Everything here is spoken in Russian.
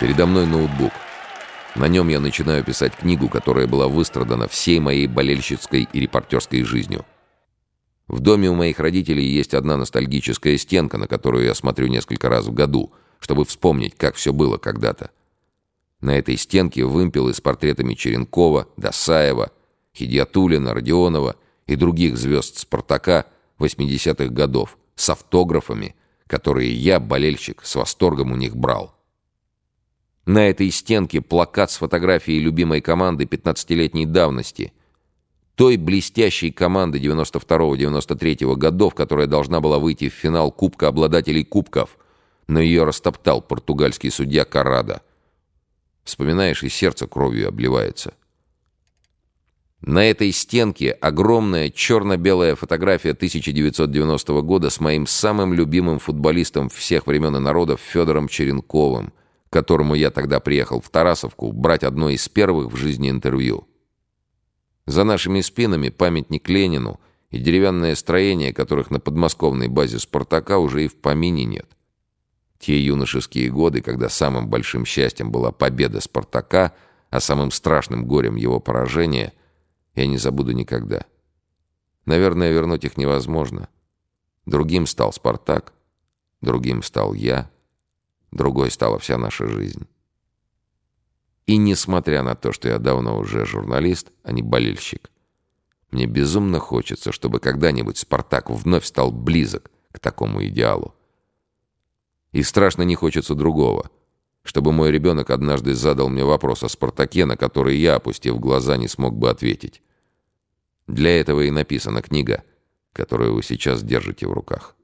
Передо мной ноутбук. На нем я начинаю писать книгу, которая была выстрадана всей моей болельщицкой и репортерской жизнью. В доме у моих родителей есть одна ностальгическая стенка, на которую я смотрю несколько раз в году, чтобы вспомнить, как все было когда-то. На этой стенке вымпелы с портретами Черенкова, Досаева, Хидиатулина, Родионова и других звезд «Спартака» 80-х годов с автографами, которые я, болельщик, с восторгом у них брал. На этой стенке плакат с фотографией любимой команды 15-летней давности. Той блестящей команды 92-93 годов, которая должна была выйти в финал Кубка обладателей кубков, но ее растоптал португальский судья Карада. Вспоминаешь, и сердце кровью обливается. На этой стенке огромная черно-белая фотография 1990 года с моим самым любимым футболистом всех времен и народов Федором Черенковым, к которому я тогда приехал в Тарасовку брать одно из первых в жизни интервью. За нашими спинами памятник Ленину и деревянное строение, которых на подмосковной базе «Спартака» уже и в помине нет. Те юношеские годы, когда самым большим счастьем была победа «Спартака», а самым страшным горем его поражение, я не забуду никогда. Наверное, вернуть их невозможно. Другим стал «Спартак», другим стал я, другой стала вся наша жизнь. И несмотря на то, что я давно уже журналист, а не болельщик, мне безумно хочется, чтобы когда-нибудь «Спартак» вновь стал близок к такому идеалу. И страшно не хочется другого. Чтобы мой ребенок однажды задал мне вопрос о «Спартаке», на который я, опустив глаза, не смог бы ответить. Для этого и написана книга, которую вы сейчас держите в руках.